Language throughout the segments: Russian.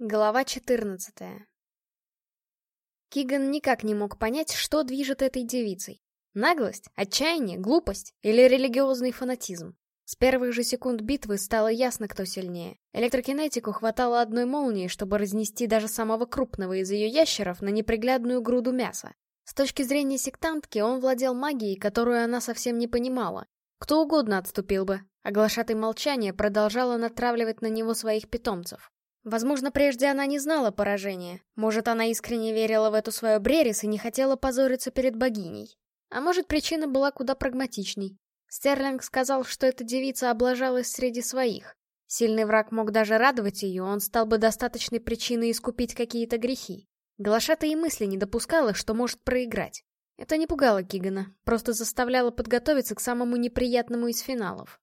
Глава 14 Киган никак не мог понять, что движет этой девицей. Наглость, отчаяние, глупость или религиозный фанатизм. С первых же секунд битвы стало ясно, кто сильнее. Электрокинетику хватало одной молнии, чтобы разнести даже самого крупного из ее ящеров на неприглядную груду мяса. С точки зрения сектантки, он владел магией, которую она совсем не понимала. Кто угодно отступил бы, а глашатой молчания продолжала натравливать на него своих питомцев. Возможно, прежде она не знала поражения. Может, она искренне верила в эту свою Брерис и не хотела позориться перед богиней. А может, причина была куда прагматичней. Стерлинг сказал, что эта девица облажалась среди своих. Сильный враг мог даже радовать ее, он стал бы достаточной причиной искупить какие-то грехи. Глашата и мысли не допускала, что может проиграть. Это не пугало Кигана, просто заставляло подготовиться к самому неприятному из финалов.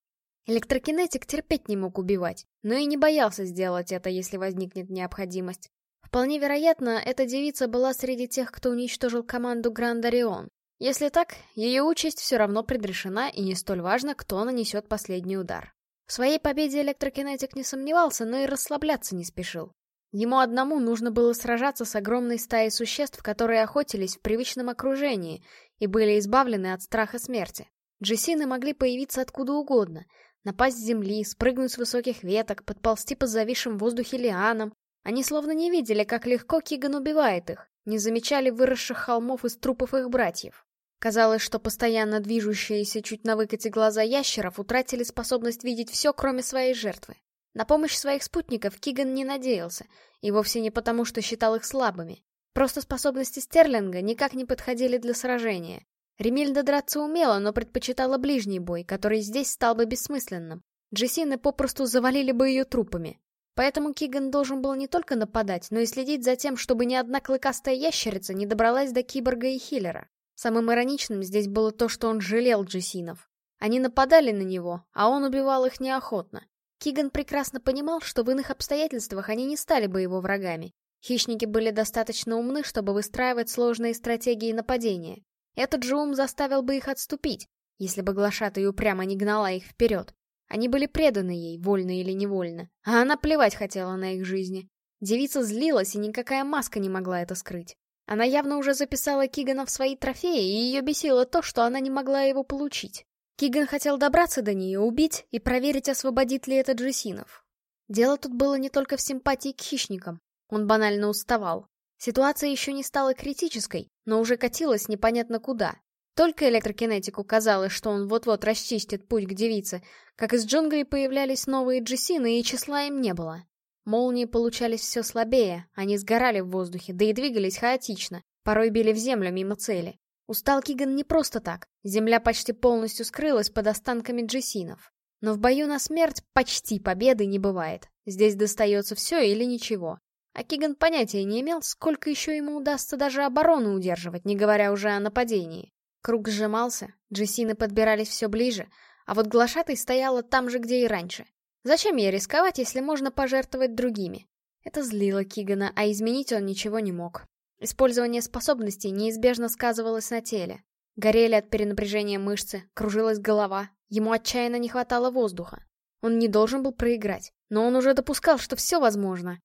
Электрокинетик терпеть не мог убивать, но и не боялся сделать это, если возникнет необходимость. Вполне вероятно, эта девица была среди тех, кто уничтожил команду Грандарион. Если так, ее участь все равно предрешена, и не столь важно, кто нанесет последний удар. В своей победе электрокинетик не сомневался, но и расслабляться не спешил. Ему одному нужно было сражаться с огромной стаей существ, которые охотились в привычном окружении и были избавлены от страха смерти. Джессины могли появиться откуда угодно, Напасть с земли, спрыгнуть с высоких веток, подползти по зависшим в воздухе лианам. Они словно не видели, как легко Киган убивает их, не замечали выросших холмов из трупов их братьев. Казалось, что постоянно движущиеся чуть на выкате глаза ящеров утратили способность видеть все, кроме своей жертвы. На помощь своих спутников Киган не надеялся, и вовсе не потому, что считал их слабыми. Просто способности Стерлинга никак не подходили для сражения, Ремильда драться умела, но предпочитала ближний бой, который здесь стал бы бессмысленным. Джессины попросту завалили бы ее трупами. Поэтому Киган должен был не только нападать, но и следить за тем, чтобы ни одна клыкастая ящерица не добралась до киборга и хиллера. Самым ироничным здесь было то, что он жалел Джессинов. Они нападали на него, а он убивал их неохотно. Киган прекрасно понимал, что в иных обстоятельствах они не стали бы его врагами. Хищники были достаточно умны, чтобы выстраивать сложные стратегии нападения. Этот же ум заставил бы их отступить, если бы глашатая упрямо не гнала их вперед. Они были преданы ей, вольно или невольно, а она плевать хотела на их жизни. Девица злилась, и никакая маска не могла это скрыть. Она явно уже записала Кигана в свои трофеи, и ее бесило то, что она не могла его получить. Киган хотел добраться до нее, убить и проверить, освободит ли это Джессинов. Дело тут было не только в симпатии к хищникам. Он банально уставал. Ситуация еще не стала критической, но уже катилась непонятно куда. Только электрокинетику казалось, что он вот-вот расчистит путь к девице, как из джунглей появлялись новые джессины, и числа им не было. Молнии получались все слабее, они сгорали в воздухе, да и двигались хаотично, порой били в землю мимо цели. Устал Киган не просто так, земля почти полностью скрылась под останками джессинов. Но в бою на смерть почти победы не бывает. Здесь достается все или ничего. А Киган понятия не имел, сколько еще ему удастся даже оборону удерживать, не говоря уже о нападении. Круг сжимался, джессины подбирались все ближе, а вот глашатой стояла там же, где и раньше. Зачем ей рисковать, если можно пожертвовать другими? Это злило Кигана, а изменить он ничего не мог. Использование способностей неизбежно сказывалось на теле. Горели от перенапряжения мышцы, кружилась голова, ему отчаянно не хватало воздуха. Он не должен был проиграть, но он уже допускал, что все возможно,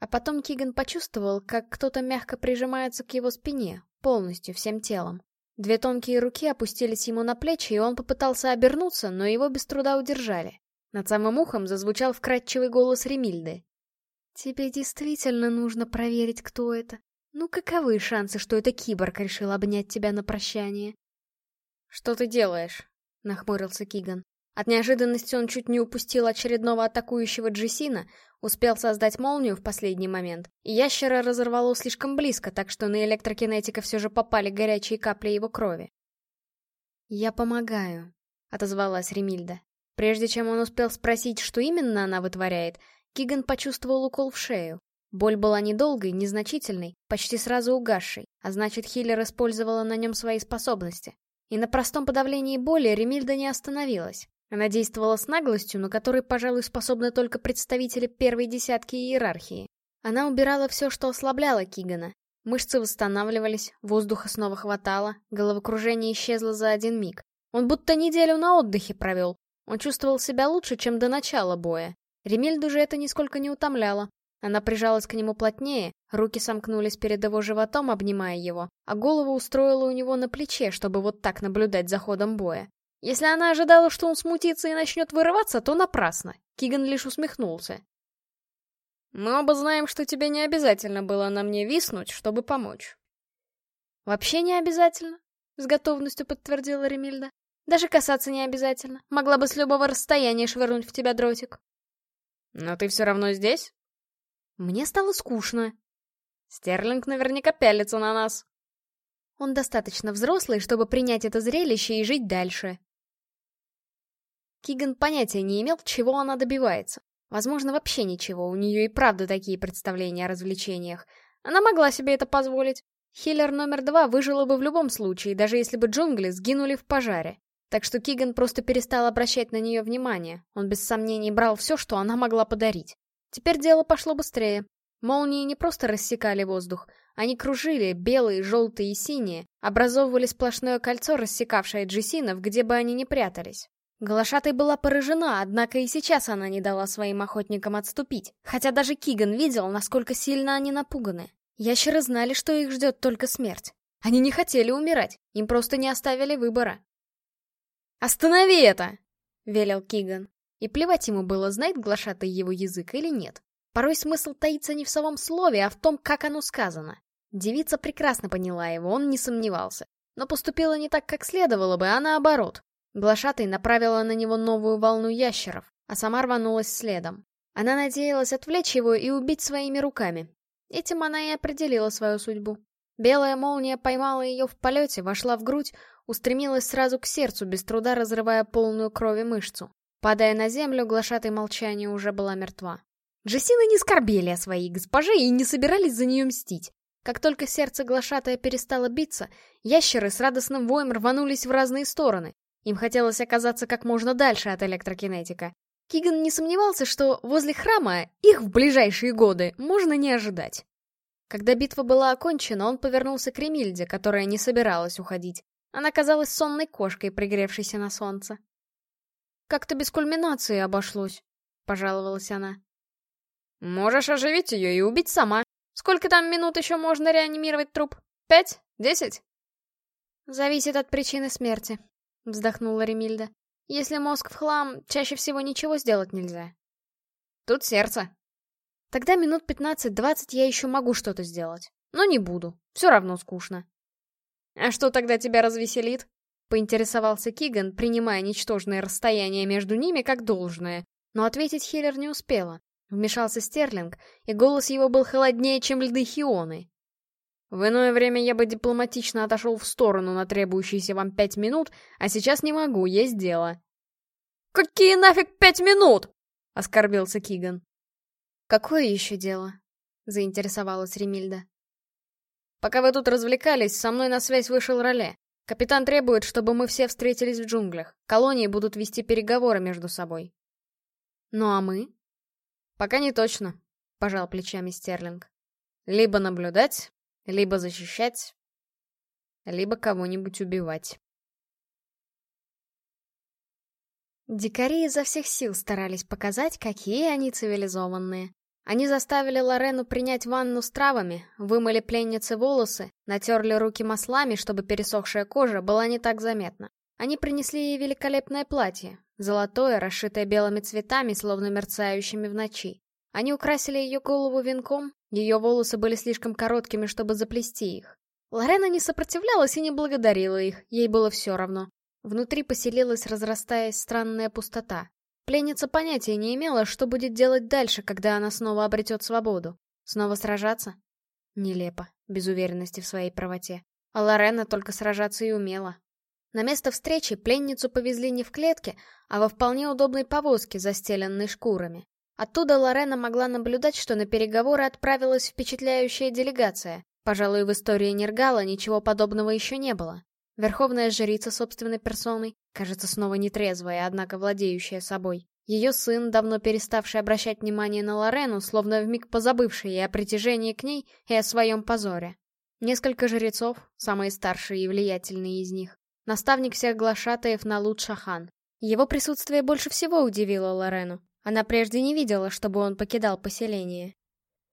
а потом Киган почувствовал, как кто-то мягко прижимается к его спине, полностью, всем телом. Две тонкие руки опустились ему на плечи, и он попытался обернуться, но его без труда удержали. Над самым ухом зазвучал вкрадчивый голос Ремильды. «Тебе действительно нужно проверить, кто это. Ну, каковы шансы, что это киборг решил обнять тебя на прощание?» «Что ты делаешь?» — нахмурился Киган. От неожиданности он чуть не упустил очередного атакующего Джессина, Успел создать молнию в последний момент, ящера разорвало слишком близко, так что на электрокинетика все же попали горячие капли его крови. «Я помогаю», — отозвалась Ремильда. Прежде чем он успел спросить, что именно она вытворяет, Киган почувствовал укол в шею. Боль была недолгой, незначительной, почти сразу угасшей, а значит, Хиллер использовала на нем свои способности. И на простом подавлении боли Ремильда не остановилась. Она действовала с наглостью, на которой, пожалуй, способны только представители первой десятки иерархии. Она убирала все, что ослабляло Кигана. Мышцы восстанавливались, воздуха снова хватало, головокружение исчезло за один миг. Он будто неделю на отдыхе провел. Он чувствовал себя лучше, чем до начала боя. Ремельду же это нисколько не утомляло. Она прижалась к нему плотнее, руки сомкнулись перед его животом, обнимая его, а голову устроила у него на плече, чтобы вот так наблюдать за ходом боя. Если она ожидала, что он смутится и начнет вырываться, то напрасно. Киган лишь усмехнулся. «Мы оба знаем, что тебе не обязательно было на мне виснуть, чтобы помочь». «Вообще не обязательно», — с готовностью подтвердила Ремильда. «Даже касаться не обязательно. Могла бы с любого расстояния швырнуть в тебя дротик». «Но ты все равно здесь?» Мне стало скучно. Стерлинг наверняка пялится на нас. Он достаточно взрослый, чтобы принять это зрелище и жить дальше. Киган понятия не имел, чего она добивается. Возможно, вообще ничего, у нее и правда такие представления о развлечениях. Она могла себе это позволить. Хиллер номер два выжила бы в любом случае, даже если бы джунгли сгинули в пожаре. Так что Киган просто перестал обращать на нее внимание. Он без сомнений брал все, что она могла подарить. Теперь дело пошло быстрее. Молнии не просто рассекали воздух, они кружили, белые, желтые и синие, образовывали сплошное кольцо, рассекавшее джессинов, где бы они ни прятались. Глашатой была поражена, однако и сейчас она не дала своим охотникам отступить, хотя даже Киган видел, насколько сильно они напуганы. Ящеры знали, что их ждет только смерть. Они не хотели умирать, им просто не оставили выбора. «Останови это!» — велел Киган. И плевать ему было, знает глашатый его язык или нет. Порой смысл таится не в самом слове, а в том, как оно сказано. Девица прекрасно поняла его, он не сомневался. Но поступила не так, как следовало бы, а наоборот. Глашатый направила на него новую волну ящеров, а сама рванулась следом. Она надеялась отвлечь его и убить своими руками. Этим она и определила свою судьбу. Белая молния поймала ее в полете, вошла в грудь, устремилась сразу к сердцу, без труда разрывая полную крови мышцу. Падая на землю, глашатой молчания уже была мертва. Джессины не скорбели о своей госпоже и не собирались за нее мстить. Как только сердце глашатая перестало биться, ящеры с радостным воем рванулись в разные стороны. Им хотелось оказаться как можно дальше от электрокинетика. Киган не сомневался, что возле храма их в ближайшие годы можно не ожидать. Когда битва была окончена, он повернулся к Ремильде, которая не собиралась уходить. Она казалась сонной кошкой, пригревшейся на солнце. «Как-то без кульминации обошлось», — пожаловалась она. «Можешь оживить ее и убить сама. Сколько там минут еще можно реанимировать труп? Пять? Десять?» «Зависит от причины смерти», — вздохнула Ремильда. «Если мозг в хлам, чаще всего ничего сделать нельзя». «Тут сердце». «Тогда минут пятнадцать-двадцать я еще могу что-то сделать. Но не буду. Все равно скучно». «А что тогда тебя развеселит?» Поинтересовался Киган, принимая ничтожное расстояние между ними как должное. Но ответить Хиллер не успела. Вмешался Стерлинг, и голос его был холоднее, чем льды Хионы. В иное время я бы дипломатично отошел в сторону на требующиеся вам пять минут, а сейчас не могу, есть дело. «Какие нафиг пять минут?» — оскорбился Киган. «Какое еще дело?» — заинтересовалась Ремильда. «Пока вы тут развлекались, со мной на связь вышел Роле. Капитан требует, чтобы мы все встретились в джунглях. Колонии будут вести переговоры между собой. Ну а мы? Пока не точно, пожал плечами Стерлинг. Либо наблюдать, либо защищать, либо кого-нибудь убивать. Дикари изо всех сил старались показать, какие они цивилизованные. Они заставили Лорену принять ванну с травами, вымыли пленнице волосы, натерли руки маслами, чтобы пересохшая кожа была не так заметна. Они принесли ей великолепное платье, золотое, расшитое белыми цветами, словно мерцающими в ночи. Они украсили ее голову венком, ее волосы были слишком короткими, чтобы заплести их. Лорена не сопротивлялась и не благодарила их, ей было все равно. Внутри поселилась, разрастаясь, странная пустота. Пленница понятия не имела, что будет делать дальше, когда она снова обретет свободу. Снова сражаться? Нелепо, без уверенности в своей правоте. А Лорена только сражаться и умела. На место встречи пленницу повезли не в клетке, а во вполне удобной повозке, застеленной шкурами. Оттуда Лорена могла наблюдать, что на переговоры отправилась впечатляющая делегация. Пожалуй, в истории Нергала ничего подобного еще не было. Верховная жрица собственной персоной, кажется, снова нетрезвая, однако владеющая собой. Ее сын, давно переставший обращать внимание на Лорену, словно вмиг позабывший и о притяжении к ней, и о своем позоре. Несколько жрецов, самые старшие и влиятельные из них. Наставник всех глашатаев Налут Шахан. Его присутствие больше всего удивило Лорену. Она прежде не видела, чтобы он покидал поселение.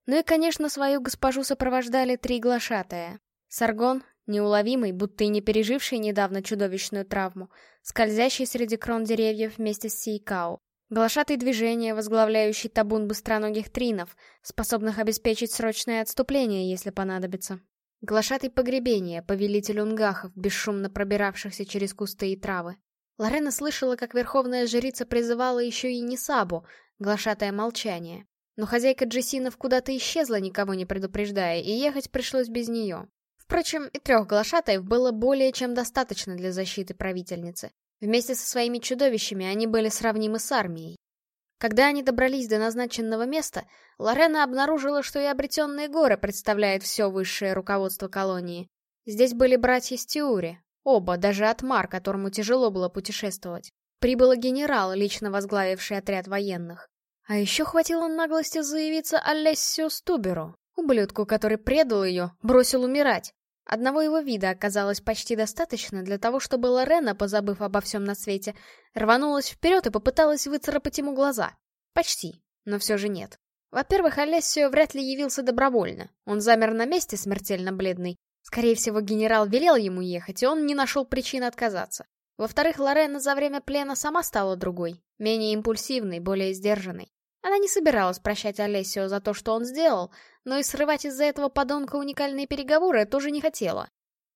Ну и, конечно, свою госпожу сопровождали три глашатая. Саргон, неуловимый, будто и не переживший недавно чудовищную травму, скользящий среди крон деревьев вместе с Сейкао. Глашатый движение, возглавляющий табун быстроногих тринов, способных обеспечить срочное отступление, если понадобится. Глашатый погребение, повелитель унгахов, бесшумно пробиравшихся через кусты и травы. Лорена слышала, как верховная жрица призывала еще и Несабу, глашатое молчание. Но хозяйка Джессинов куда-то исчезла, никого не предупреждая, и ехать пришлось без нее. Впрочем, и трех глашатаев было более чем достаточно для защиты правительницы. Вместе со своими чудовищами они были сравнимы с армией. Когда они добрались до назначенного места, Лорена обнаружила, что и обретенные горы представляют все высшее руководство колонии. Здесь были братья Стиури, оба, даже Атмар, которому тяжело было путешествовать. Прибыл генерал, лично возглавивший отряд военных. А еще хватило наглости заявиться Алессио Стуберу, ублюдку, который предал ее, бросил умирать. Одного его вида оказалось почти достаточно для того, чтобы Лорена, позабыв обо всем на свете, рванулась вперед и попыталась выцарапать ему глаза. Почти, но все же нет. Во-первых, Алессио вряд ли явился добровольно. Он замер на месте, смертельно бледный. Скорее всего, генерал велел ему ехать, и он не нашел причин отказаться. Во-вторых, Лорена за время плена сама стала другой, менее импульсивной, более сдержанной. Она не собиралась прощать Олесио за то, что он сделал, но и срывать из-за этого подонка уникальные переговоры тоже не хотела.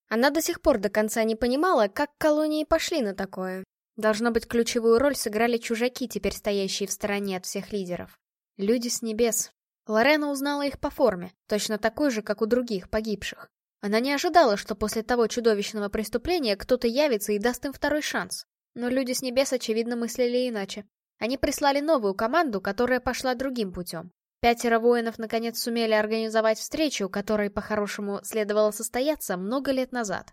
Она до сих пор до конца не понимала, как колонии пошли на такое. Должно быть, ключевую роль сыграли чужаки, теперь стоящие в стороне от всех лидеров. Люди с небес. Лорена узнала их по форме, точно такой же, как у других погибших. Она не ожидала, что после того чудовищного преступления кто-то явится и даст им второй шанс. Но люди с небес, очевидно, мыслили иначе. Они прислали новую команду, которая пошла другим путем. Пятеро воинов наконец сумели организовать встречу, которой, по-хорошему, следовало состояться много лет назад.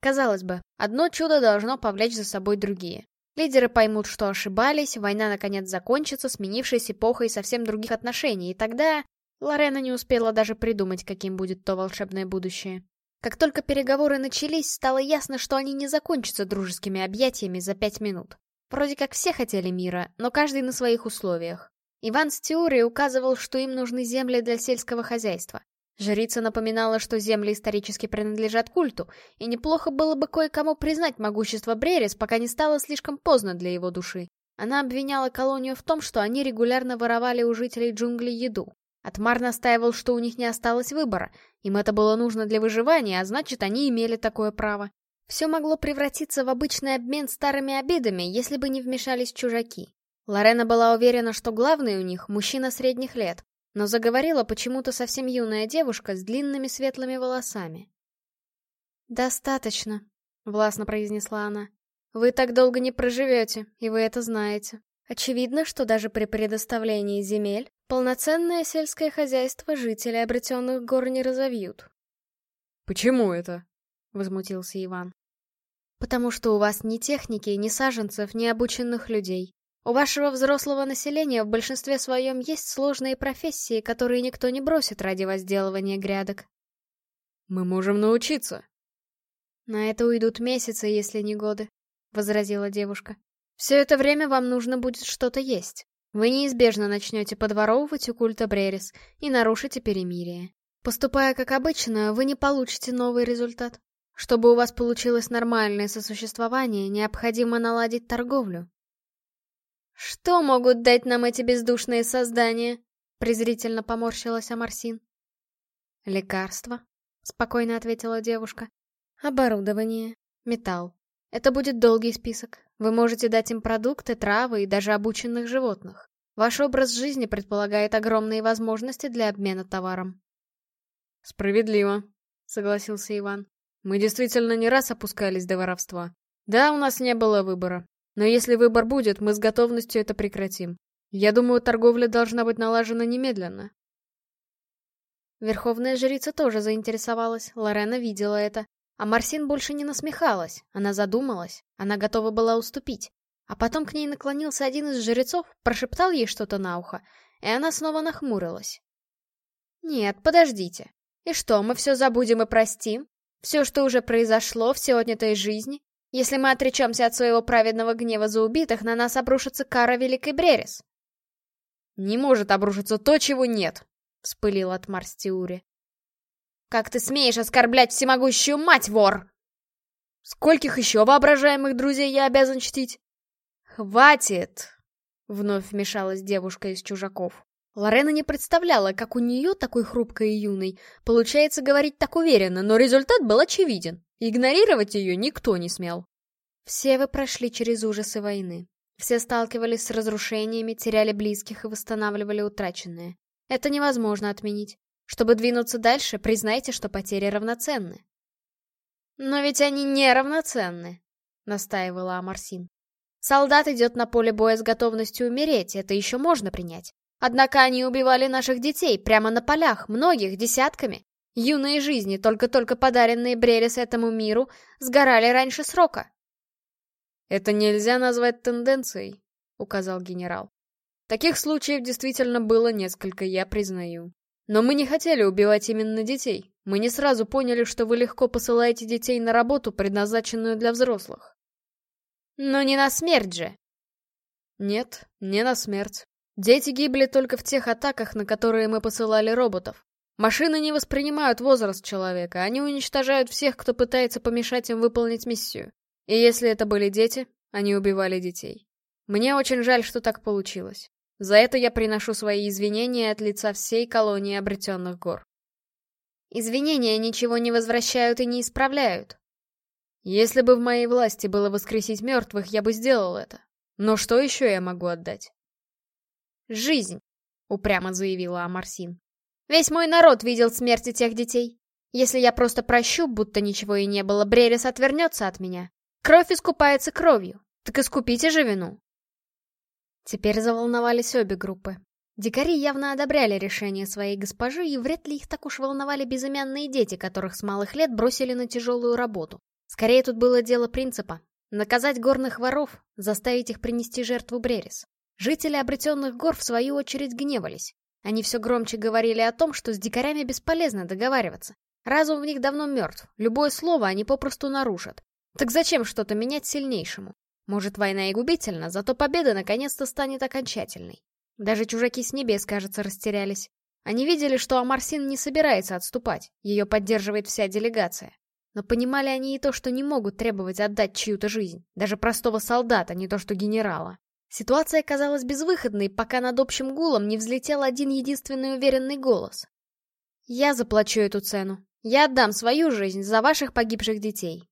Казалось бы, одно чудо должно повлечь за собой другие. Лидеры поймут, что ошибались, война наконец закончится, сменившись эпохой совсем других отношений, и тогда... Лорена не успела даже придумать, каким будет то волшебное будущее. Как только переговоры начались, стало ясно, что они не закончатся дружескими объятиями за пять минут. Вроде как все хотели мира, но каждый на своих условиях. Иван с теорией указывал, что им нужны земли для сельского хозяйства. Жрица напоминала, что земли исторически принадлежат культу, и неплохо было бы кое-кому признать могущество Брерис, пока не стало слишком поздно для его души. Она обвиняла колонию в том, что они регулярно воровали у жителей джунглей еду. Атмар настаивал, что у них не осталось выбора, им это было нужно для выживания, а значит, они имели такое право. Все могло превратиться в обычный обмен старыми обидами, если бы не вмешались чужаки. Лорена была уверена, что главный у них — мужчина средних лет, но заговорила почему-то совсем юная девушка с длинными светлыми волосами. «Достаточно», — властно произнесла она. «Вы так долго не проживете, и вы это знаете. Очевидно, что даже при предоставлении земель полноценное сельское хозяйство жители обретенных гор не разовьют». «Почему это?» — возмутился Иван. Потому что у вас ни техники, ни саженцев, ни обученных людей. У вашего взрослого населения в большинстве своем есть сложные профессии, которые никто не бросит ради возделывания грядок. Мы можем научиться. На это уйдут месяцы, если не годы, — возразила девушка. Все это время вам нужно будет что-то есть. Вы неизбежно начнете подворовывать у культа Брерис и нарушите перемирие. Поступая как обычно, вы не получите новый результат. Чтобы у вас получилось нормальное сосуществование, необходимо наладить торговлю. «Что могут дать нам эти бездушные создания?» — презрительно поморщилась Амарсин. «Лекарства», — спокойно ответила девушка. «Оборудование, металл. Это будет долгий список. Вы можете дать им продукты, травы и даже обученных животных. Ваш образ жизни предполагает огромные возможности для обмена товаром». «Справедливо», — согласился Иван. Мы действительно не раз опускались до воровства. Да, у нас не было выбора. Но если выбор будет, мы с готовностью это прекратим. Я думаю, торговля должна быть налажена немедленно. Верховная жрица тоже заинтересовалась, Лорена видела это. А Марсин больше не насмехалась, она задумалась, она готова была уступить. А потом к ней наклонился один из жрецов, прошептал ей что-то на ухо, и она снова нахмурилась. «Нет, подождите. И что, мы все забудем и простим? Все, что уже произошло, все отнятой жизни. Если мы отречемся от своего праведного гнева за убитых, на нас обрушится кара Великой Брерис. Не может обрушиться то, чего нет, — вспылил от Марс Тиури. «Как ты смеешь оскорблять всемогущую мать, вор!» «Скольких еще воображаемых друзей я обязан чтить?» «Хватит!» — вновь вмешалась девушка из чужаков. Лорена не представляла, как у нее, такой хрупкой и юной, получается говорить так уверенно, но результат был очевиден. Игнорировать ее никто не смел. Все вы прошли через ужасы войны. Все сталкивались с разрушениями, теряли близких и восстанавливали утраченное. Это невозможно отменить. Чтобы двинуться дальше, признайте, что потери равноценны. «Но ведь они не равноценны», — настаивала Амарсин. «Солдат идет на поле боя с готовностью умереть, это еще можно принять. Однако они убивали наших детей прямо на полях, многих, десятками. Юные жизни, только-только подаренные Брерис этому миру, сгорали раньше срока. «Это нельзя назвать тенденцией», — указал генерал. «Таких случаев действительно было несколько, я признаю. Но мы не хотели убивать именно детей. Мы не сразу поняли, что вы легко посылаете детей на работу, предназначенную для взрослых». «Но не на смерть же!» «Нет, не на смерть. Дети гибли только в тех атаках, на которые мы посылали роботов. Машины не воспринимают возраст человека, они уничтожают всех, кто пытается помешать им выполнить миссию. И если это были дети, они убивали детей. Мне очень жаль, что так получилось. За это я приношу свои извинения от лица всей колонии обретенных гор. Извинения ничего не возвращают и не исправляют. Если бы в моей власти было воскресить мертвых, я бы сделал это. Но что еще я могу отдать? «Жизнь», — упрямо заявила Амарсин. «Весь мой народ видел смерти тех детей. Если я просто прощу, будто ничего и не было, Брерис отвернется от меня. Кровь искупается кровью. Так искупите же вину». Теперь заволновались обе группы. Дикари явно одобряли решение своей госпожи, и вряд ли их так уж волновали безымянные дети, которых с малых лет бросили на тяжелую работу. Скорее тут было дело принципа. Наказать горных воров, заставить их принести жертву Брерис. Жители обретенных гор, в свою очередь, гневались. Они все громче говорили о том, что с дикарями бесполезно договариваться. Разум в них давно мертв, любое слово они попросту нарушат. Так зачем что-то менять сильнейшему? Может, война и губительна, зато победа наконец-то станет окончательной. Даже чужаки с небес, кажется, растерялись. Они видели, что Амарсин не собирается отступать, ее поддерживает вся делегация. Но понимали они и то, что не могут требовать отдать чью-то жизнь, даже простого солдата, не то что генерала. Ситуация казалась безвыходной, пока над общим гулом не взлетел один единственный уверенный голос. «Я заплачу эту цену. Я отдам свою жизнь за ваших погибших детей».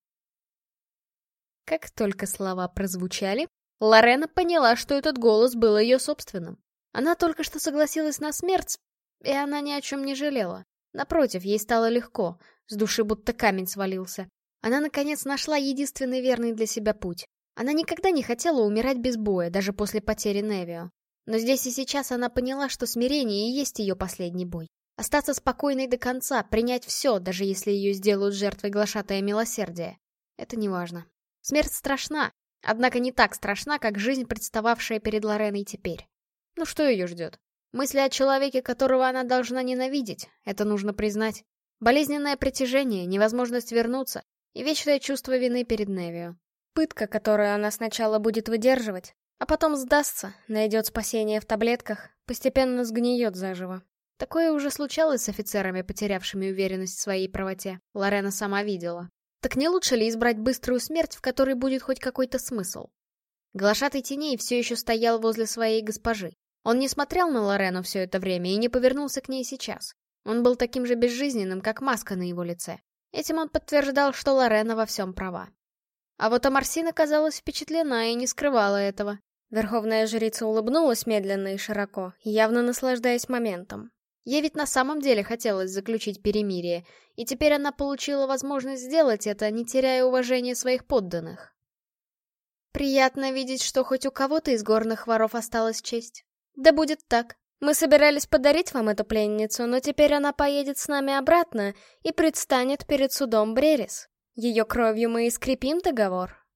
Как только слова прозвучали, Лорена поняла, что этот голос был ее собственным. Она только что согласилась на смерть, и она ни о чем не жалела. Напротив, ей стало легко, с души будто камень свалился. Она, наконец, нашла единственный верный для себя путь. Она никогда не хотела умирать без боя, даже после потери Невио. Но здесь и сейчас она поняла, что смирение и есть ее последний бой. Остаться спокойной до конца, принять все, даже если ее сделают жертвой глашатая милосердия. Это не важно. Смерть страшна, однако не так страшна, как жизнь, представавшая перед Лореной теперь. Ну что ее ждет? Мысли о человеке, которого она должна ненавидеть, это нужно признать. Болезненное притяжение, невозможность вернуться и вечное чувство вины перед Невио. Пытка, которую она сначала будет выдерживать, а потом сдастся, найдет спасение в таблетках, постепенно сгниет заживо. Такое уже случалось с офицерами, потерявшими уверенность в своей правоте. Лорена сама видела. Так не лучше ли избрать быструю смерть, в которой будет хоть какой-то смысл? Глашатый теней все еще стоял возле своей госпожи. Он не смотрел на Лорену все это время и не повернулся к ней сейчас. Он был таким же безжизненным, как маска на его лице. Этим он подтверждал, что Лорена во всем права. А вот Амарсина казалась впечатлена и не скрывала этого. Верховная жрица улыбнулась медленно и широко, явно наслаждаясь моментом. Ей ведь на самом деле хотелось заключить перемирие, и теперь она получила возможность сделать это, не теряя уважения своих подданных. Приятно видеть, что хоть у кого-то из горных воров осталась честь. Да будет так. Мы собирались подарить вам эту пленницу, но теперь она поедет с нами обратно и предстанет перед судом Брерис. Ее кровью мы и скрепим договор.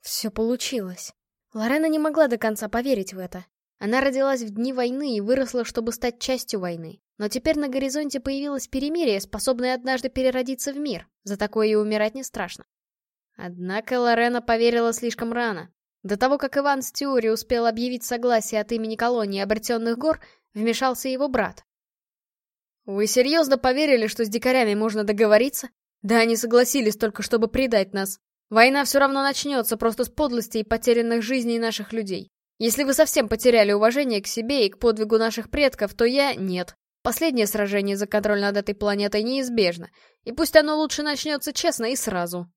Все получилось. Лорена не могла до конца поверить в это. Она родилась в дни войны и выросла, чтобы стать частью войны. Но теперь на горизонте появилось перемирие, способное однажды переродиться в мир. За такое и умирать не страшно. Однако Лорена поверила слишком рано. До того, как Иван Стюри успел объявить согласие от имени колонии обретенных гор, вмешался его брат. «Вы серьезно поверили, что с дикарями можно договориться? Да они согласились только, чтобы предать нас. Война все равно начнется просто с подлости и потерянных жизней наших людей. Если вы совсем потеряли уважение к себе и к подвигу наших предков, то я — нет. Последнее сражение за контроль над этой планетой неизбежно, и пусть оно лучше начнется честно и сразу.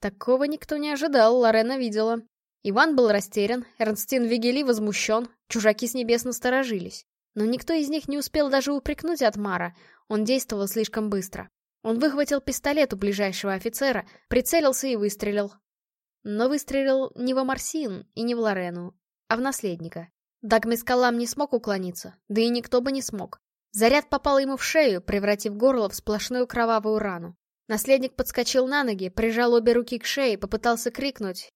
Такого никто не ожидал, Лорена видела. Иван был растерян, Эрнстин Вигели возмущен, чужаки с небес насторожились. Но никто из них не успел даже упрекнуть Атмара, он действовал слишком быстро. Он выхватил пистолет у ближайшего офицера, прицелился и выстрелил. Но выстрелил не в Амарсин и не в Лорену, а в наследника. Дагмискалам не смог уклониться, да и никто бы не смог. Заряд попал ему в шею, превратив горло в сплошную кровавую рану. Наследник подскочил на ноги, прижал обе руки к шее, попытался крикнуть.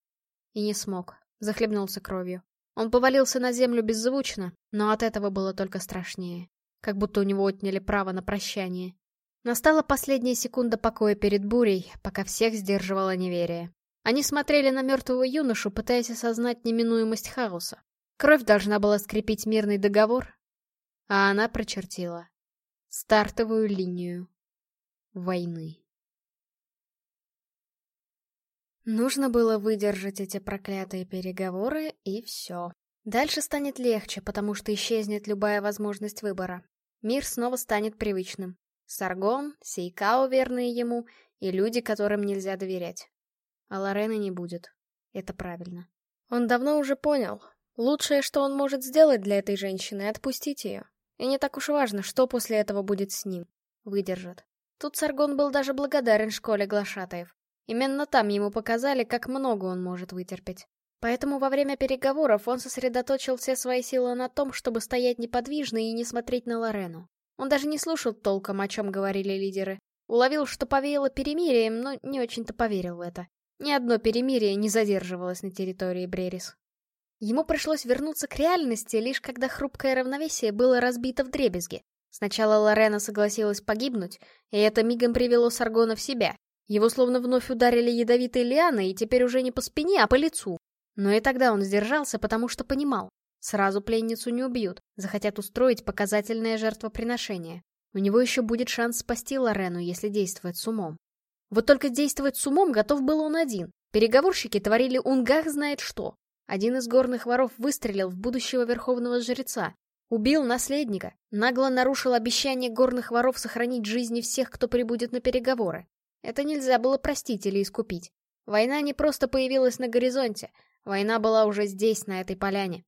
И не смог, захлебнулся кровью. Он повалился на землю беззвучно, но от этого было только страшнее. Как будто у него отняли право на прощание. Настала последняя секунда покоя перед бурей, пока всех сдерживало неверие. Они смотрели на мертвого юношу, пытаясь осознать неминуемость хаоса. Кровь должна была скрепить мирный договор, а она прочертила стартовую линию войны. Нужно было выдержать эти проклятые переговоры, и все. Дальше станет легче, потому что исчезнет любая возможность выбора. Мир снова станет привычным. Саргон, Сейкао, верные ему, и люди, которым нельзя доверять. А Лорены не будет. Это правильно. Он давно уже понял. Лучшее, что он может сделать для этой женщины, отпустить ее. И не так уж важно, что после этого будет с ним. Выдержит. Тут Саргон был даже благодарен школе глашатаев. Именно там ему показали, как много он может вытерпеть. Поэтому во время переговоров он сосредоточил все свои силы на том, чтобы стоять неподвижно и не смотреть на Лорену. Он даже не слушал толком, о чем говорили лидеры. Уловил, что повеяло перемирием, но не очень-то поверил в это. Ни одно перемирие не задерживалось на территории Брерис. Ему пришлось вернуться к реальности, лишь когда хрупкое равновесие было разбито в дребезги. Сначала Лорена согласилась погибнуть, и это мигом привело Саргона в себя. Его словно вновь ударили ядовитой лианой, и теперь уже не по спине, а по лицу. Но и тогда он сдержался, потому что понимал. Сразу пленницу не убьют, захотят устроить показательное жертвоприношение. У него еще будет шанс спасти Лорену, если действовать с умом. Вот только действовать с умом готов был он один. Переговорщики творили унгах знает что. Один из горных воров выстрелил в будущего верховного жреца. Убил наследника, нагло нарушил обещание горных воров сохранить жизни всех, кто прибудет на переговоры. Это нельзя было простить или искупить. Война не просто появилась на горизонте, война была уже здесь, на этой поляне.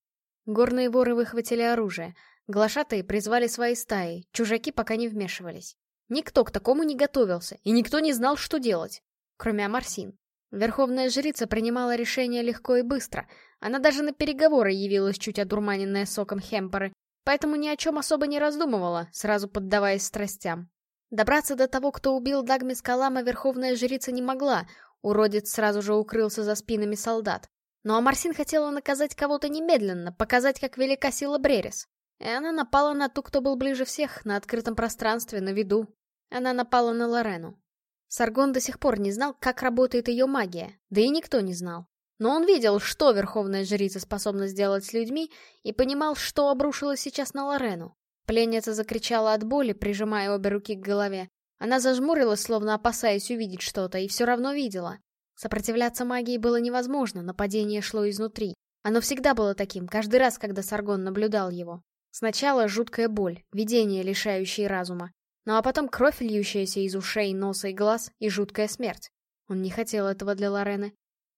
Горные воры выхватили оружие. Глашатые призвали свои стаи, чужаки пока не вмешивались. Никто к такому не готовился, и никто не знал, что делать. Кроме Амарсин. Верховная жрица принимала решения легко и быстро. Она даже на переговоры явилась чуть одурманенная соком Хемпоры, поэтому ни о чем особо не раздумывала, сразу поддаваясь страстям. Добраться до того, кто убил Дагмис Калама, верховная жрица не могла, уродец сразу же укрылся за спинами солдат. Но Амарсин хотела наказать кого-то немедленно, показать, как велика сила Брерис. И она напала на ту, кто был ближе всех, на открытом пространстве, на виду. Она напала на Лорену. Саргон до сих пор не знал, как работает ее магия, да и никто не знал. Но он видел, что Верховная Жрица способна сделать с людьми, и понимал, что обрушилось сейчас на Лорену. Пленница закричала от боли, прижимая обе руки к голове. Она зажмурилась, словно опасаясь увидеть что-то, и все равно видела. Сопротивляться магии было невозможно, нападение шло изнутри. Оно всегда было таким, каждый раз, когда Саргон наблюдал его. Сначала жуткая боль, видение, лишающее разума. Ну а потом кровь, льющаяся из ушей, носа и глаз, и жуткая смерть. Он не хотел этого для Лорены.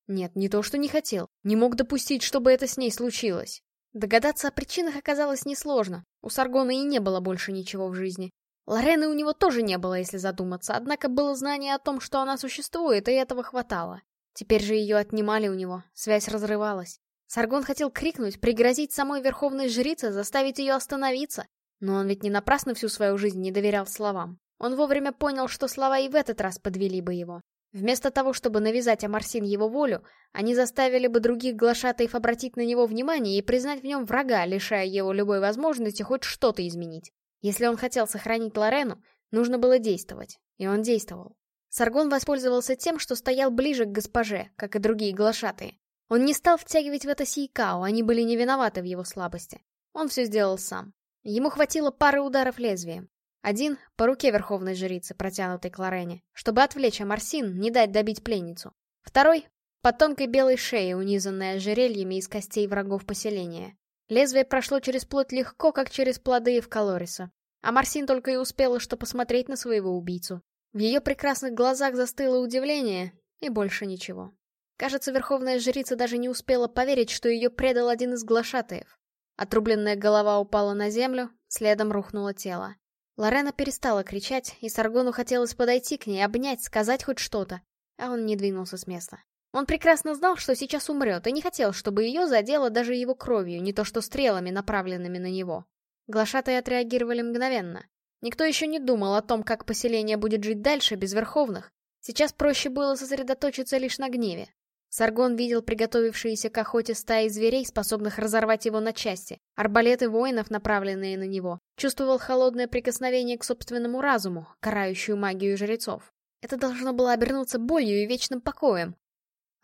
Нет, не то, что не хотел. Не мог допустить, чтобы это с ней случилось. Догадаться о причинах оказалось несложно. У Саргона и не было больше ничего в жизни. Лорены у него тоже не было, если задуматься, однако было знание о том, что она существует, и этого хватало. Теперь же ее отнимали у него, связь разрывалась. Саргон хотел крикнуть, пригрозить самой Верховной Жрице, заставить ее остановиться. Но он ведь не напрасно всю свою жизнь не доверял словам. Он вовремя понял, что слова и в этот раз подвели бы его. Вместо того, чтобы навязать Амарсин его волю, они заставили бы других глашатаев обратить на него внимание и признать в нем врага, лишая его любой возможности хоть что-то изменить. Если он хотел сохранить Лорену, нужно было действовать. И он действовал. Саргон воспользовался тем, что стоял ближе к госпоже, как и другие глашатые. Он не стал втягивать в это Сейкао, они были не виноваты в его слабости. Он все сделал сам. Ему хватило пары ударов лезвием. Один — по руке верховной жрицы, протянутой к Лорене, чтобы отвлечь Амарсин, не дать добить пленницу. Второй — по тонкой белой шее, унизанной ожерельями из костей врагов поселения. Лезвие прошло через плоть легко, как через плоды Евкалориса. А Марсин только и успела что посмотреть на своего убийцу. В ее прекрасных глазах застыло удивление, и больше ничего. Кажется, верховная жрица даже не успела поверить, что ее предал один из глашатаев. Отрубленная голова упала на землю, следом рухнуло тело. Лорена перестала кричать, и Саргону хотелось подойти к ней, обнять, сказать хоть что-то. А он не двинулся с места. Он прекрасно знал, что сейчас умрет, и не хотел, чтобы ее задело даже его кровью, не то что стрелами, направленными на него. Глашатые отреагировали мгновенно. Никто еще не думал о том, как поселение будет жить дальше, без Верховных. Сейчас проще было сосредоточиться лишь на гневе. Саргон видел приготовившиеся к охоте стаи зверей, способных разорвать его на части, арбалеты воинов, направленные на него, чувствовал холодное прикосновение к собственному разуму, карающую магию жрецов. Это должно было обернуться болью и вечным покоем.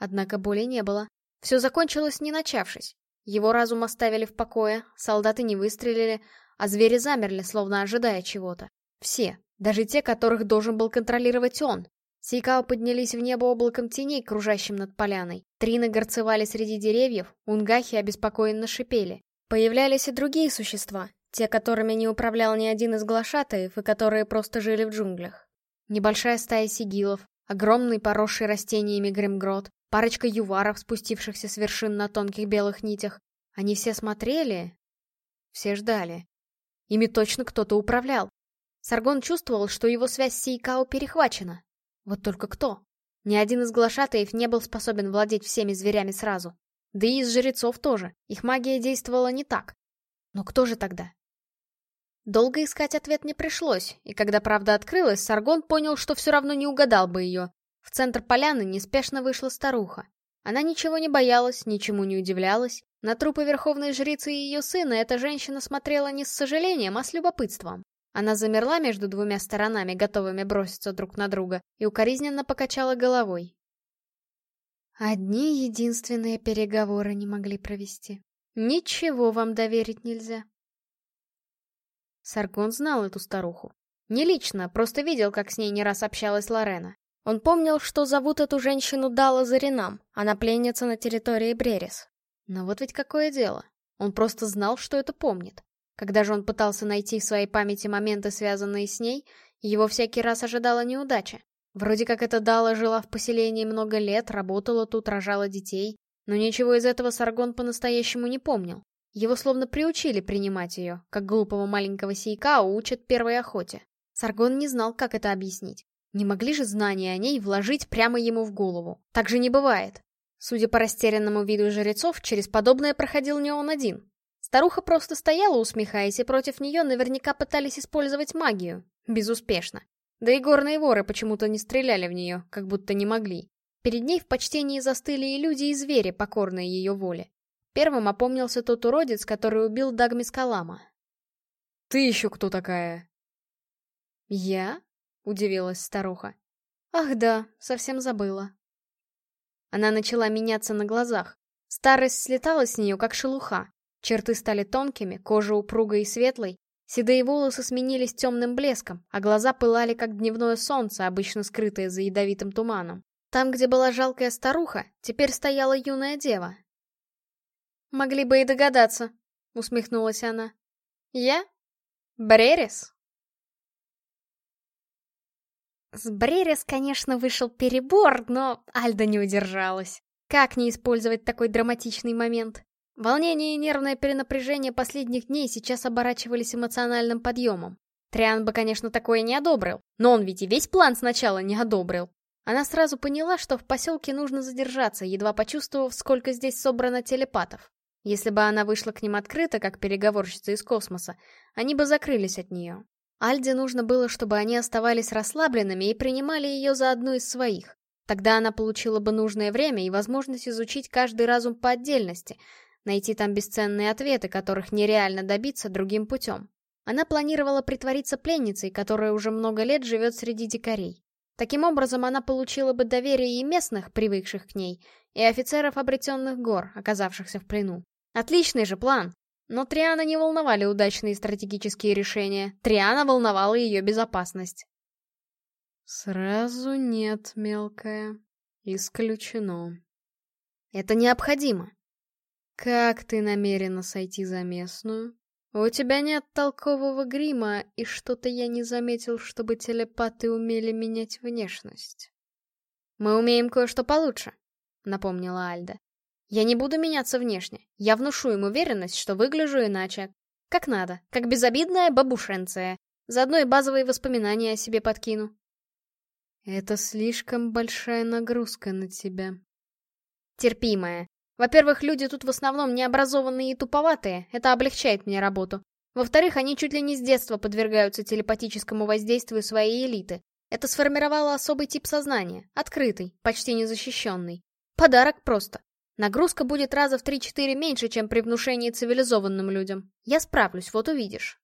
Однако боли не было. Все закончилось не начавшись. Его разум оставили в покое, солдаты не выстрелили, а звери замерли, словно ожидая чего-то. Все, даже те, которых должен был контролировать он, Сейкао поднялись в небо облаком теней, кружащим над поляной. Трины горцевали среди деревьев, унгахи обеспокоенно шипели. Появлялись и другие существа, те, которыми не управлял ни один из глашатаев и которые просто жили в джунглях. Небольшая стая сигилов, огромный поросший растениями гремгрот, парочка юваров, спустившихся с вершин на тонких белых нитях. Они все смотрели, все ждали. Ими точно кто-то управлял. Саргон чувствовал, что его связь с Сейкао перехвачена, вот только кто? Ни один из глашатаев не был способен владеть всеми зверями сразу. Да и из жрецов тоже. Их магия действовала не так. Но кто же тогда? Долго искать ответ не пришлось, и когда правда открылась, Саргон понял, что все равно не угадал бы ее. В центр поляны неспешно вышла старуха. Она ничего не боялась, ничему не удивлялась. На трупы верховной жрицы и ее сына эта женщина смотрела не с сожалением, а с любопытством. Она замерла между двумя сторонами, готовыми броситься друг на друга, и укоризненно покачала головой. Одни единственные переговоры не могли провести. Ничего вам доверить нельзя. Саргон знал эту старуху. Не лично, просто видел, как с ней не раз общалась Лорена. Он помнил, что зовут эту женщину Дала Заринам, она пленница на территории Брерис. Но вот ведь какое дело. Он просто знал, что это помнит. Когда же он пытался найти в своей памяти моменты, связанные с ней, его всякий раз ожидала неудача. Вроде как эта Дала жила в поселении много лет, работала тут, рожала детей, но ничего из этого Саргон по-настоящему не помнил. Его словно приучили принимать ее, как глупого маленького сейка учат первой охоте. Саргон не знал, как это объяснить. Не могли же знания о ней вложить прямо ему в голову. Так же не бывает. Судя по растерянному виду жрецов, через подобное проходил не он один. Старуха просто стояла, усмехаясь, и против нее наверняка пытались использовать магию. Безуспешно. Да и горные воры почему-то не стреляли в нее, как будто не могли. Перед ней в почтении застыли и люди, и звери, покорные ее воле. Первым опомнился тот уродец, который убил Дагмис Калама. «Ты еще кто такая?» «Я?» — удивилась старуха. «Ах да, совсем забыла». Она начала меняться на глазах. Старость слетала с нее, как шелуха. Черты стали тонкими, кожа упругой и светлой, седые волосы сменились темным блеском, а глаза пылали, как дневное солнце, обычно скрытое за ядовитым туманом. Там, где была жалкая старуха, теперь стояла юная дева. «Могли бы и догадаться», — усмехнулась она. «Я? Брерис?» С Брерис, конечно, вышел перебор, но Альда не удержалась. Как не использовать такой драматичный момент? Волнение и нервное перенапряжение последних дней сейчас оборачивались эмоциональным подъемом. Триан бы, конечно, такое не одобрил, но он ведь и весь план сначала не одобрил. Она сразу поняла, что в поселке нужно задержаться, едва почувствовав, сколько здесь собрано телепатов. Если бы она вышла к ним открыто, как переговорщица из космоса, они бы закрылись от нее. Альде нужно было, чтобы они оставались расслабленными и принимали ее за одну из своих. Тогда она получила бы нужное время и возможность изучить каждый разум по отдельности, найти там бесценные ответы, которых нереально добиться другим путем. Она планировала притвориться пленницей, которая уже много лет живет среди дикарей. Таким образом, она получила бы доверие и местных, привыкших к ней, и офицеров обретенных гор, оказавшихся в плену. Отличный же план! Но Триана не волновали удачные стратегические решения. Триана волновала ее безопасность. «Сразу нет, мелкая. Исключено». «Это необходимо». «Как ты намерена сойти за местную?» «У тебя нет толкового грима, и что-то я не заметил, чтобы телепаты умели менять внешность». «Мы умеем кое-что получше», — напомнила Альда. «Я не буду меняться внешне. Я внушу им уверенность, что выгляжу иначе. Как надо, как безобидная бабушенция. Заодно и базовые воспоминания о себе подкину». «Это слишком большая нагрузка на тебя». «Терпимая. Во-первых, люди тут в основном необразованные и туповатые, это облегчает мне работу. Во-вторых, они чуть ли не с детства подвергаются телепатическому воздействию своей элиты. Это сформировало особый тип сознания, открытый, почти незащищенный. Подарок просто. Нагрузка будет раза в 3-4 меньше, чем при внушении цивилизованным людям. Я справлюсь, вот увидишь.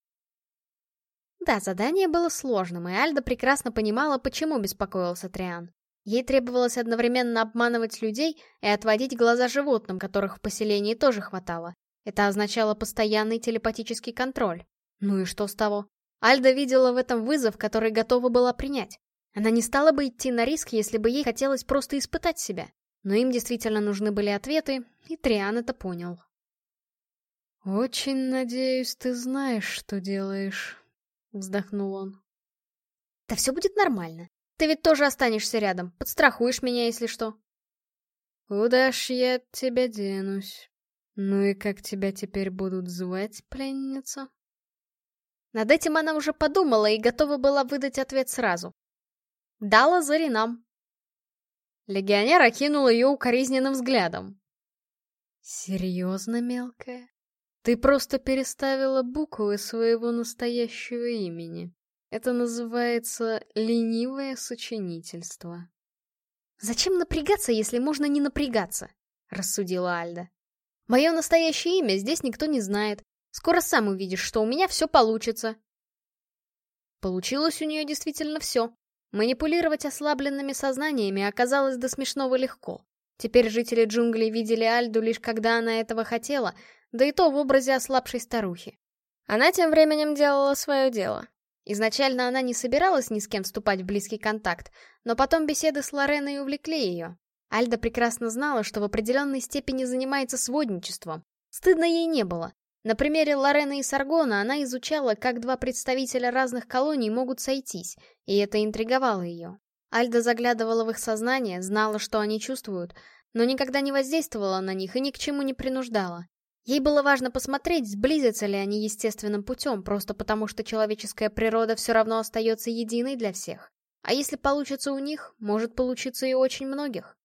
Да, задание было сложным, и Альда прекрасно понимала, почему беспокоился Триан. Ей требовалось одновременно обманывать людей и отводить глаза животным, которых в поселении тоже хватало. Это означало постоянный телепатический контроль. Ну и что с того? Альда видела в этом вызов, который готова была принять. Она не стала бы идти на риск, если бы ей хотелось просто испытать себя. Но им действительно нужны были ответы, и Триан это понял. «Очень надеюсь, ты знаешь, что делаешь», — вздохнул он. «Да все будет нормально. Ты ведь тоже останешься рядом, подстрахуешь меня, если что. Куда ж я от тебя денусь? Ну и как тебя теперь будут звать, пленница? Над этим она уже подумала и готова была выдать ответ сразу. Дала Заринам. Легионер окинул ее укоризненным взглядом. «Серьезно, мелкая? Ты просто переставила буквы своего настоящего имени. Это называется ленивое сочинительство. «Зачем напрягаться, если можно не напрягаться?» — рассудила Альда. «Мое настоящее имя здесь никто не знает. Скоро сам увидишь, что у меня все получится». Получилось у нее действительно все. Манипулировать ослабленными сознаниями оказалось до смешного легко. Теперь жители джунглей видели Альду лишь когда она этого хотела, да и то в образе ослабшей старухи. Она тем временем делала свое дело. Изначально она не собиралась ни с кем вступать в близкий контакт, но потом беседы с Лореной увлекли ее. Альда прекрасно знала, что в определенной степени занимается сводничеством. Стыдно ей не было. На примере Лорены и Саргона она изучала, как два представителя разных колоний могут сойтись, и это интриговало ее. Альда заглядывала в их сознание, знала, что они чувствуют, но никогда не воздействовала на них и ни к чему не принуждала. Ей было важно посмотреть, сблизятся ли они естественным путем, просто потому что человеческая природа все равно остается единой для всех. А если получится у них, может получиться и очень многих.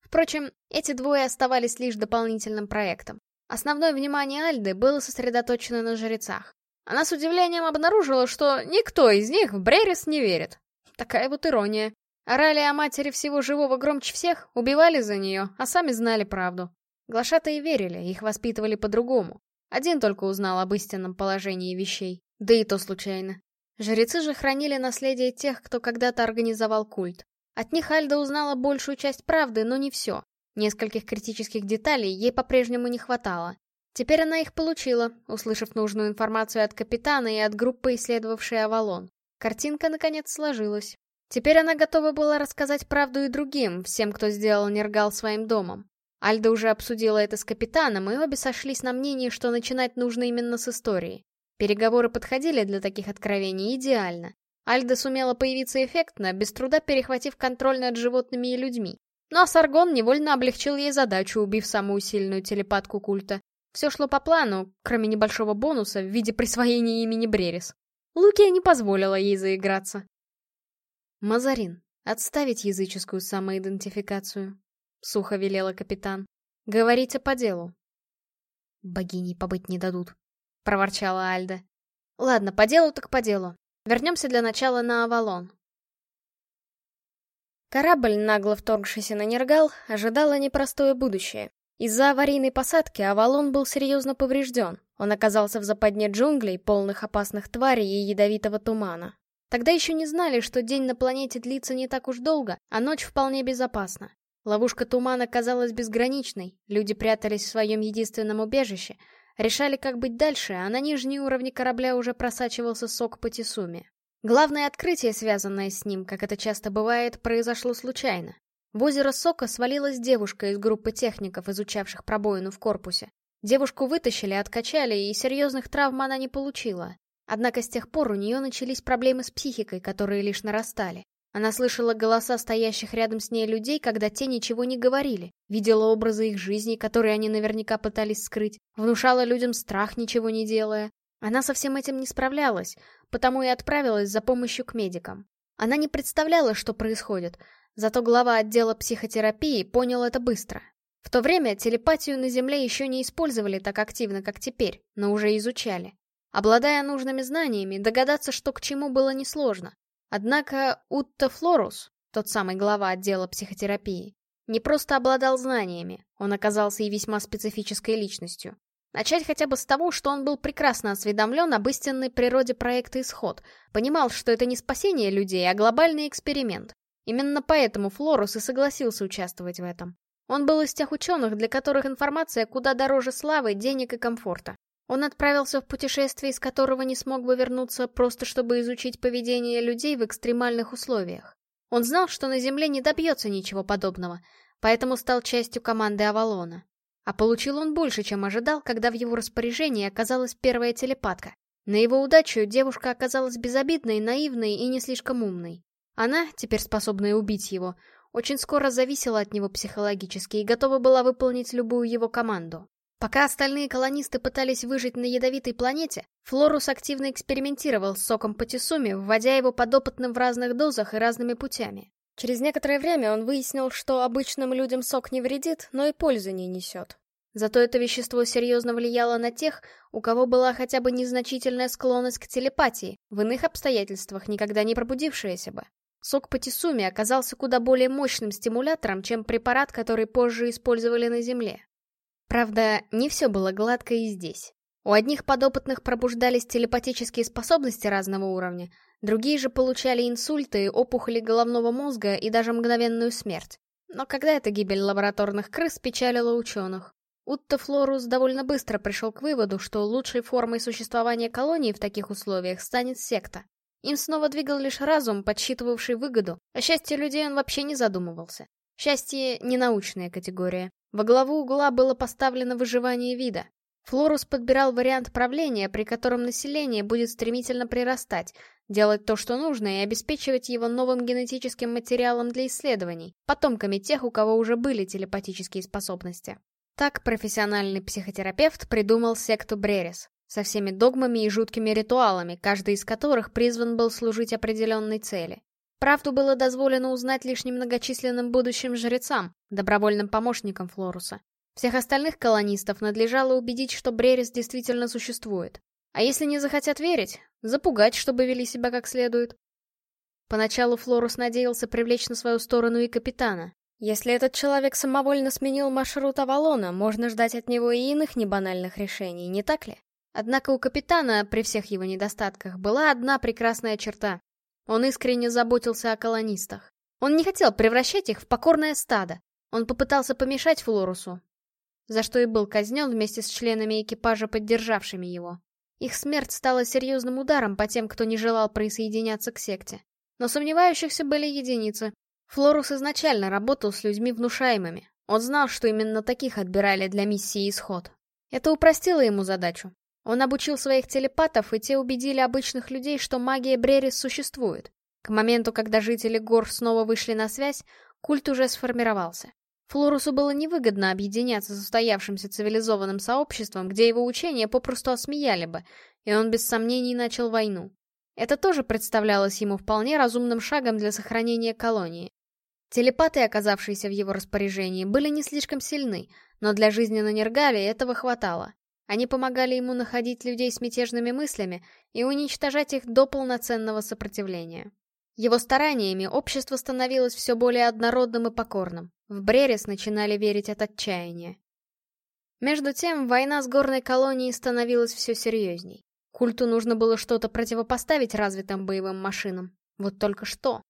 Впрочем, эти двое оставались лишь дополнительным проектом. Основное внимание Альды было сосредоточено на жрецах. Она с удивлением обнаружила, что никто из них в Брерис не верит. Такая вот ирония. Орали о матери всего живого громче всех, убивали за нее, а сами знали правду. Глашатые верили, их воспитывали по-другому. Один только узнал об истинном положении вещей, да и то случайно. Жрецы же хранили наследие тех, кто когда-то организовал культ. От них Альда узнала большую часть правды, но не все. Нескольких критических деталей ей по-прежнему не хватало. Теперь она их получила, услышав нужную информацию от капитана и от группы, исследовавшей Авалон. Картинка, наконец, сложилась. Теперь она готова была рассказать правду и другим, всем, кто сделал Нергал своим домом. Альда уже обсудила это с капитаном, и обе сошлись на мнении, что начинать нужно именно с истории. Переговоры подходили для таких откровений идеально. Альда сумела появиться эффектно, без труда перехватив контроль над животными и людьми. Ну а Саргон невольно облегчил ей задачу, убив самую сильную телепатку культа. Все шло по плану, кроме небольшого бонуса в виде присвоения имени Брерис. Лукия не позволила ей заиграться. Мазарин, отставить языческую самоидентификацию. — сухо велела капитан. «Говорите по делу». «Богини побыть не дадут», — проворчала Альда. «Ладно, по делу так по делу. Вернемся для начала на Авалон». Корабль, нагло вторгшийся на Нергал, ожидало непростое будущее. Из-за аварийной посадки Авалон был серьезно поврежден. Он оказался в западне джунглей, полных опасных тварей и ядовитого тумана. Тогда еще не знали, что день на планете длится не так уж долго, а ночь вполне безопасна. Ловушка тумана казалась безграничной, люди прятались в своем единственном убежище, Решали, как быть дальше, а на нижние уровни корабля уже просачивался сок по Тисуме. Главное открытие, связанное с ним, как это часто бывает, произошло случайно. В озеро Сока свалилась девушка из группы техников, изучавших пробоину в корпусе. Девушку вытащили, откачали, и серьезных травм она не получила. Однако с тех пор у нее начались проблемы с психикой, которые лишь нарастали. Она слышала голоса стоящих рядом с ней людей, когда те ничего не говорили, видела образы их жизни, которые они наверняка пытались скрыть, внушала людям страх, ничего не делая. Она со всем этим не справлялась, потому и отправилась за помощью к медикам. Она не представляла, что происходит, зато глава отдела психотерапии понял это быстро. В то время телепатию на Земле еще не использовали так активно, как теперь, но уже изучали. Обладая нужными знаниями, догадаться, что к чему было несложно. Однако Утто Флорус, тот самый глава отдела психотерапии, не просто обладал знаниями, он оказался и весьма специфической личностью. Начать хотя бы с того, что он был прекрасно осведомлен об истинной природе проекта «Исход», понимал, что это не спасение людей, а глобальный эксперимент. Именно поэтому Флорус и согласился участвовать в этом. Он был из тех ученых, для которых информация куда дороже славы, денег и комфорта. Он отправился в путешествие, из которого не смог бы вернуться, просто чтобы изучить поведение людей в экстремальных условиях. Он знал, что на Земле не добьется ничего подобного, поэтому стал частью команды Авалона. А получил он больше, чем ожидал, когда в его распоряжении оказалась первая телепатка. На его удачу девушка оказалась безобидной, наивной и не слишком умной. Она, теперь способная убить его, очень скоро зависела от него психологически и готова была выполнить любую его команду. Пока остальные колонисты пытались выжить на ядовитой планете, Флорус активно экспериментировал с соком Патисуми, вводя его подопытным в разных дозах и разными путями. Через некоторое время он выяснил, что обычным людям сок не вредит, но и пользы не несет. Зато это вещество серьезно влияло на тех, у кого была хотя бы незначительная склонность к телепатии, в иных обстоятельствах никогда не пробудившаяся бы. Сок Патисуми оказался куда более мощным стимулятором, чем препарат, который позже использовали на Земле. Правда, не все было гладко и здесь. У одних подопытных пробуждались телепатические способности разного уровня, другие же получали инсульты, опухоли головного мозга и даже мгновенную смерть. Но когда эта гибель лабораторных крыс печалила ученых? Утто Флорус довольно быстро пришел к выводу, что лучшей формой существования колонии в таких условиях станет секта. Им снова двигал лишь разум, подсчитывавший выгоду, о счастье людей он вообще не задумывался. Счастье — не научная категория. Во главу угла было поставлено выживание вида. Флорус подбирал вариант правления, при котором население будет стремительно прирастать, делать то, что нужно, и обеспечивать его новым генетическим материалом для исследований, потомками тех, у кого уже были телепатические способности. Так профессиональный психотерапевт придумал секту Брерис, со всеми догмами и жуткими ритуалами, каждый из которых призван был служить определенной цели. Правду было дозволено узнать лишь немногочисленным будущим жрецам, добровольным помощникам Флоруса. Всех остальных колонистов надлежало убедить, что Брерис действительно существует. А если не захотят верить, запугать, чтобы вели себя как следует. Поначалу Флорус надеялся привлечь на свою сторону и капитана. Если этот человек самовольно сменил маршрут Авалона, можно ждать от него и иных небанальных решений, не так ли? Однако у капитана, при всех его недостатках, была одна прекрасная черта. Он искренне заботился о колонистах. Он не хотел превращать их в покорное стадо. Он попытался помешать Флорусу, за что и был казнен вместе с членами экипажа, поддержавшими его. Их смерть стала серьезным ударом по тем, кто не желал присоединяться к секте. Но сомневающихся были единицы. Флорус изначально работал с людьми внушаемыми. Он знал, что именно таких отбирали для миссии Исход. Это упростило ему задачу. Он обучил своих телепатов, и те убедили обычных людей, что магия Брерис существует. К моменту, когда жители гор снова вышли на связь, культ уже сформировался. Флорусу было невыгодно объединяться с устоявшимся цивилизованным сообществом, где его учения попросту осмеяли бы, и он без сомнений начал войну. Это тоже представлялось ему вполне разумным шагом для сохранения колонии. Телепаты, оказавшиеся в его распоряжении, были не слишком сильны, но для жизни на Нергале этого хватало. Они помогали ему находить людей с мятежными мыслями и уничтожать их до полноценного сопротивления. Его стараниями общество становилось все более однородным и покорным. В Брерис начинали верить от отчаяния. Между тем, война с горной колонией становилась все серьезней. Культу нужно было что-то противопоставить развитым боевым машинам. Вот только что.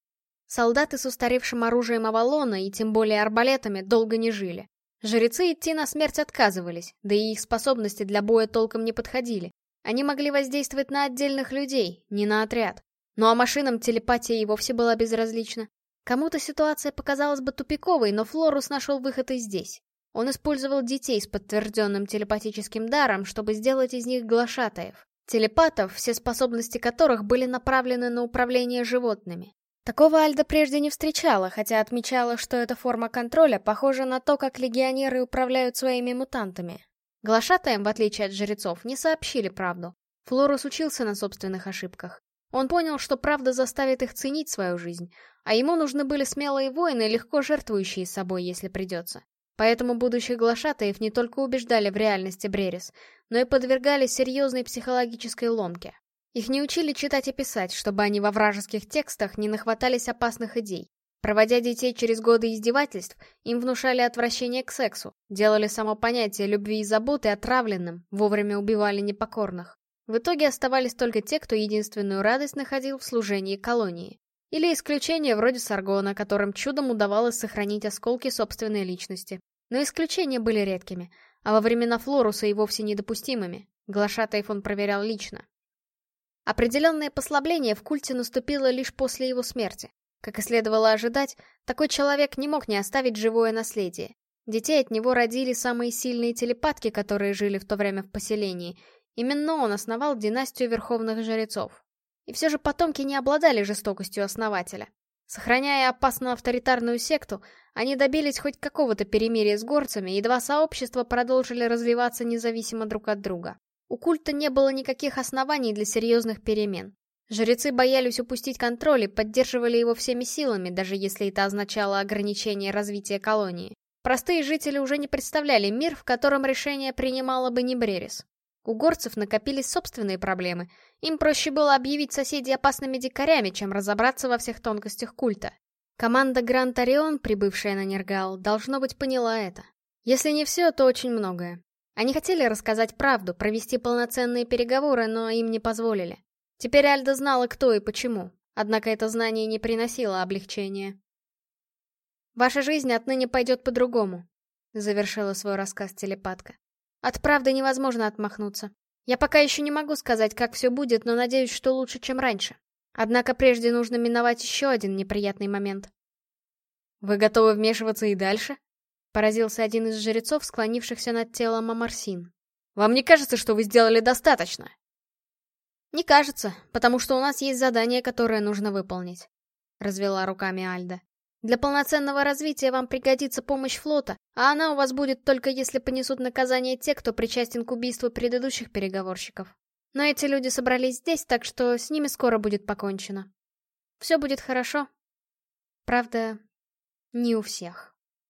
Солдаты с устаревшим оружием Авалона и тем более арбалетами долго не жили. Жрецы идти на смерть отказывались, да и их способности для боя толком не подходили. Они могли воздействовать на отдельных людей, не на отряд. Ну а машинам телепатия и вовсе была безразлична. Кому-то ситуация показалась бы тупиковой, но Флорус нашел выход и здесь. Он использовал детей с подтвержденным телепатическим даром, чтобы сделать из них глашатаев. Телепатов, все способности которых были направлены на управление животными. Такого Альда прежде не встречала, хотя отмечала, что эта форма контроля похожа на то, как легионеры управляют своими мутантами. Глашатаям, в отличие от жрецов, не сообщили правду. Флорус учился на собственных ошибках. Он понял, что правда заставит их ценить свою жизнь, а ему нужны были смелые воины, легко жертвующие собой, если придется. Поэтому будущих глашатаев не только убеждали в реальности Брерис, но и подвергали серьезной психологической ломке. Их не учили читать и писать, чтобы они во вражеских текстах не нахватались опасных идей. Проводя детей через годы издевательств, им внушали отвращение к сексу, делали само понятие любви и заботы отравленным, вовремя убивали непокорных. В итоге оставались только те, кто единственную радость находил в служении колонии. Или исключения вроде Саргона, которым чудом удавалось сохранить осколки собственной личности. Но исключения были редкими, а во времена Флоруса и вовсе недопустимыми. Глашатаев он проверял лично. Определенное послабление в культе наступило лишь после его смерти. Как и следовало ожидать, такой человек не мог не оставить живое наследие. Детей от него родили самые сильные телепатки, которые жили в то время в поселении. Именно он основал династию верховных жрецов. И все же потомки не обладали жестокостью основателя. Сохраняя опасно авторитарную секту, они добились хоть какого-то перемирия с горцами, и два сообщества продолжили развиваться независимо друг от друга. У культа не было никаких оснований для серьезных перемен. Жрецы боялись упустить контроль и поддерживали его всеми силами, даже если это означало ограничение развития колонии. Простые жители уже не представляли мир, в котором решение принимала бы не Брерис. У горцев накопились собственные проблемы. Им проще было объявить соседей опасными дикарями, чем разобраться во всех тонкостях культа. Команда Гранд Орион, прибывшая на Нергал, должно быть поняла это. Если не все, то очень многое. Они хотели рассказать правду, провести полноценные переговоры, но им не позволили. Теперь Альда знала, кто и почему, однако это знание не приносило облегчения. «Ваша жизнь отныне пойдет по-другому», — завершила свой рассказ телепатка. «От правды невозможно отмахнуться. Я пока еще не могу сказать, как все будет, но надеюсь, что лучше, чем раньше. Однако прежде нужно миновать еще один неприятный момент». «Вы готовы вмешиваться и дальше?» — поразился один из жрецов, склонившихся над телом Амарсин. «Вам не кажется, что вы сделали достаточно?» «Не кажется, потому что у нас есть задание, которое нужно выполнить», — развела руками Альда. «Для полноценного развития вам пригодится помощь флота, а она у вас будет только если понесут наказание те, кто причастен к убийству предыдущих переговорщиков. Но эти люди собрались здесь, так что с ними скоро будет покончено. Все будет хорошо. Правда, не у всех».